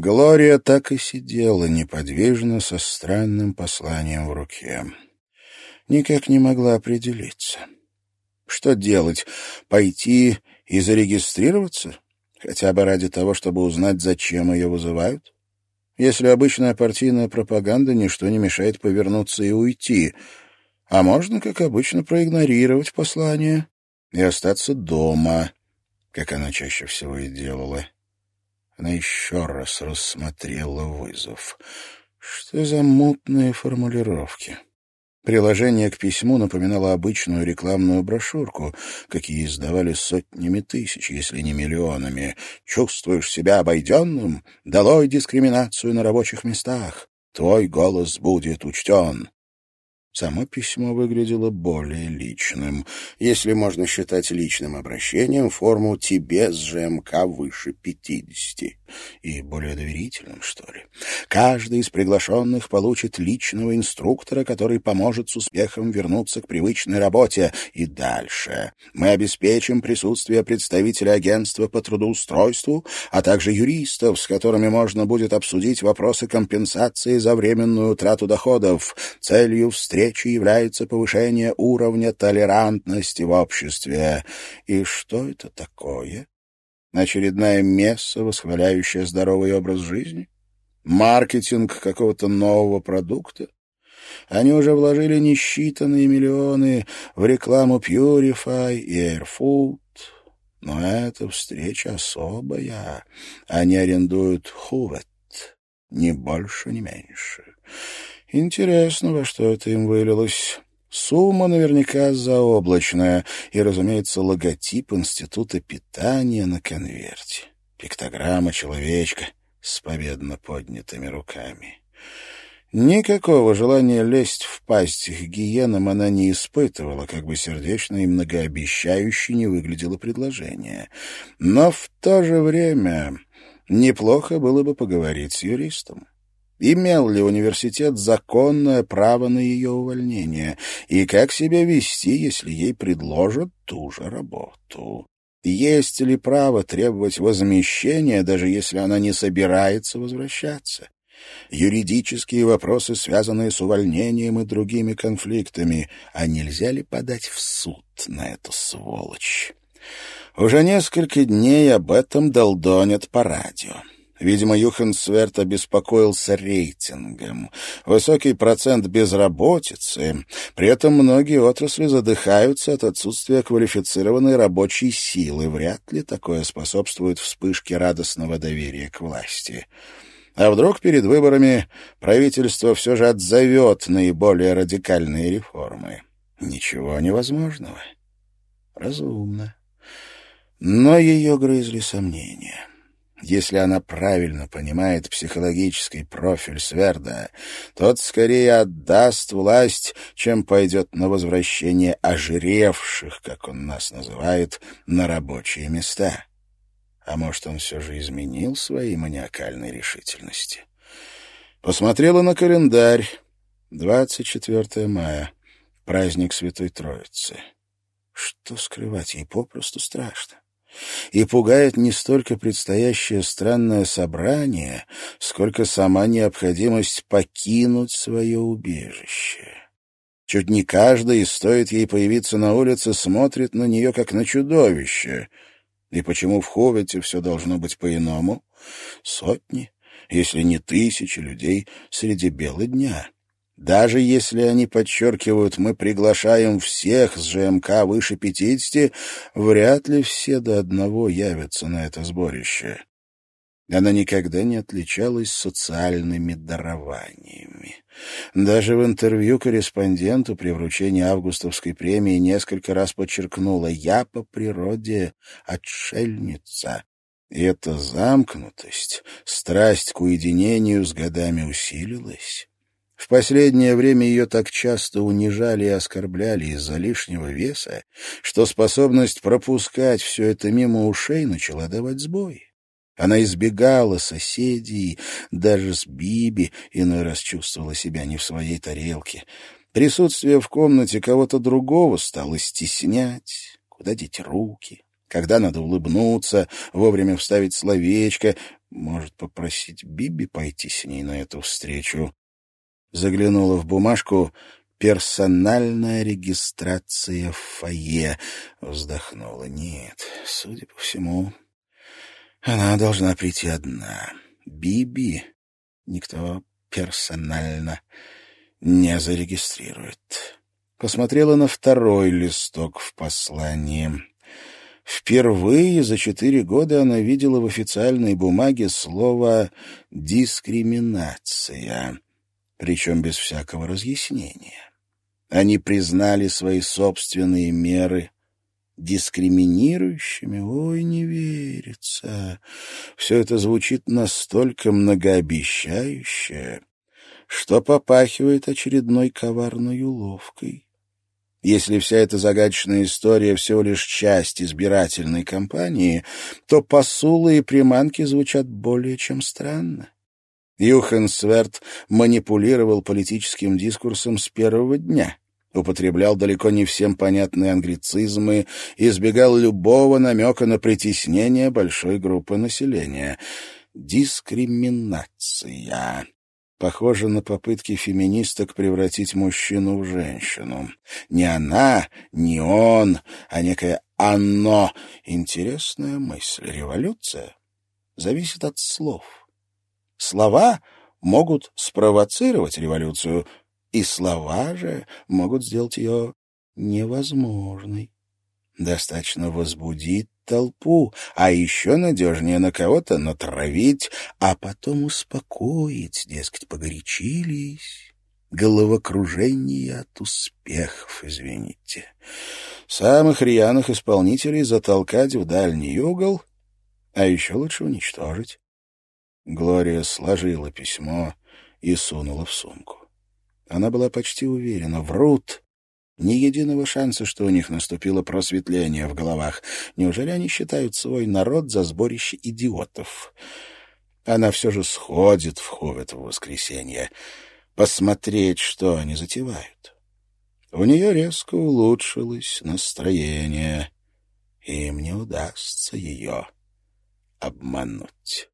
Глория так и сидела неподвижно со странным посланием в руке. Никак не могла определиться. Что делать? Пойти и зарегистрироваться? Хотя бы ради того, чтобы узнать, зачем ее вызывают? Если обычная партийная пропаганда, ничто не мешает повернуться и уйти. А можно, как обычно, проигнорировать послание и остаться дома, как она чаще всего и делала. Она еще раз рассмотрела вызов. Что за мутные формулировки? Приложение к письму напоминало обычную рекламную брошюрку, какие издавали сотнями тысяч, если не миллионами. «Чувствуешь себя обойденным? Долой дискриминацию на рабочих местах. Твой голос будет учтен. Само письмо выглядело более личным, если можно считать личным обращением форму «тебе с ЖМК выше пятидесяти» и более доверительным, что ли. Каждый из приглашенных получит личного инструктора, который поможет с успехом вернуться к привычной работе. И дальше. Мы обеспечим присутствие представителя агентства по трудоустройству, а также юристов, с которыми можно будет обсудить вопросы компенсации за временную утрату доходов. Целью встречи является повышение уровня толерантности в обществе. И что это такое? Очередная месса, восхваляющая здоровый образ жизни? Маркетинг какого-то нового продукта? Они уже вложили несчитанные миллионы в рекламу Purify и AirFood. Но эта встреча особая. Они арендуют Хувет. Ни больше, ни меньше. Интересно, во что это им вылилось. Сумма наверняка заоблачная и, разумеется, логотип Института питания на конверте. Пиктограмма человечка с победно поднятыми руками. Никакого желания лезть в пасть к гиенам она не испытывала, как бы сердечно и многообещающе не выглядело предложение. Но в то же время неплохо было бы поговорить с юристом. Имел ли университет законное право на ее увольнение? И как себя вести, если ей предложат ту же работу? Есть ли право требовать возмещения, даже если она не собирается возвращаться? Юридические вопросы, связанные с увольнением и другими конфликтами. А нельзя ли подать в суд на эту сволочь? Уже несколько дней об этом долдонят по радио. Видимо, Юхенсверт обеспокоился рейтингом. Высокий процент безработицы. При этом многие отрасли задыхаются от отсутствия квалифицированной рабочей силы. Вряд ли такое способствует вспышке радостного доверия к власти. А вдруг перед выборами правительство все же отзовет наиболее радикальные реформы? Ничего невозможного. Разумно. Но ее грызли сомнения. Если она правильно понимает психологический профиль Сверда, тот скорее отдаст власть, чем пойдет на возвращение ожиревших, как он нас называет, на рабочие места. А может, он все же изменил свои маниакальной решительности? Посмотрела на календарь. 24 мая. Праздник Святой Троицы. Что скрывать, ей попросту страшно и пугает не столько предстоящее странное собрание, сколько сама необходимость покинуть свое убежище. Чуть не каждый, стоит ей появиться на улице, смотрит на нее как на чудовище. И почему в Ховете все должно быть по-иному? Сотни, если не тысячи людей среди бела дня. Даже если они подчеркивают, мы приглашаем всех с ЖМК выше пятидесяти, вряд ли все до одного явятся на это сборище. Она никогда не отличалась социальными дарованиями. Даже в интервью корреспонденту при вручении августовской премии несколько раз подчеркнула «Я по природе отшельница». И эта замкнутость, страсть к уединению с годами усилилась. В последнее время ее так часто унижали и оскорбляли из-за лишнего веса, что способность пропускать все это мимо ушей начала давать сбой. Она избегала соседей, даже с Биби иной раз чувствовала себя не в своей тарелке. Присутствие в комнате кого-то другого стало стеснять. Куда деть руки? Когда надо улыбнуться, вовремя вставить словечко. Может, попросить Биби пойти с ней на эту встречу? Заглянула в бумажку «Персональная регистрация в фойе». Вздохнула. Нет, судя по всему, она должна прийти одна. Биби никто персонально не зарегистрирует. Посмотрела на второй листок в послании. Впервые за четыре года она видела в официальной бумаге слово «дискриминация», причем без всякого разъяснения. Они признали свои собственные меры дискриминирующими. Ой, не верится. Все это звучит настолько многообещающе, что попахивает очередной коварной уловкой. Если вся эта загадочная история всего лишь часть избирательной кампании, то посулы и приманки звучат более чем странно. Юхан Сверт манипулировал политическим дискурсом с первого дня, употреблял далеко не всем понятные англицизмы, избегал любого намека на притеснение большой группы населения. Дискриминация похоже на попытки феминисток превратить мужчину в женщину. Не она, не он, а некое «оно». Интересная мысль. Революция зависит от слов. Слова могут спровоцировать революцию, и слова же могут сделать ее невозможной. Достаточно возбудить толпу, а еще надежнее на кого-то натравить, а потом успокоить, дескать, погорячились. Головокружение от успехов, извините. Самых рьяных исполнителей затолкать в дальний угол, а еще лучше уничтожить. Глория сложила письмо и сунула в сумку. Она была почти уверена, врут, ни единого шанса, что у них наступило просветление в головах. Неужели они считают свой народ за сборище идиотов? Она все же сходит в Хувет в воскресенье, посмотреть, что они затевают. У нее резко улучшилось настроение, им не удастся ее обмануть.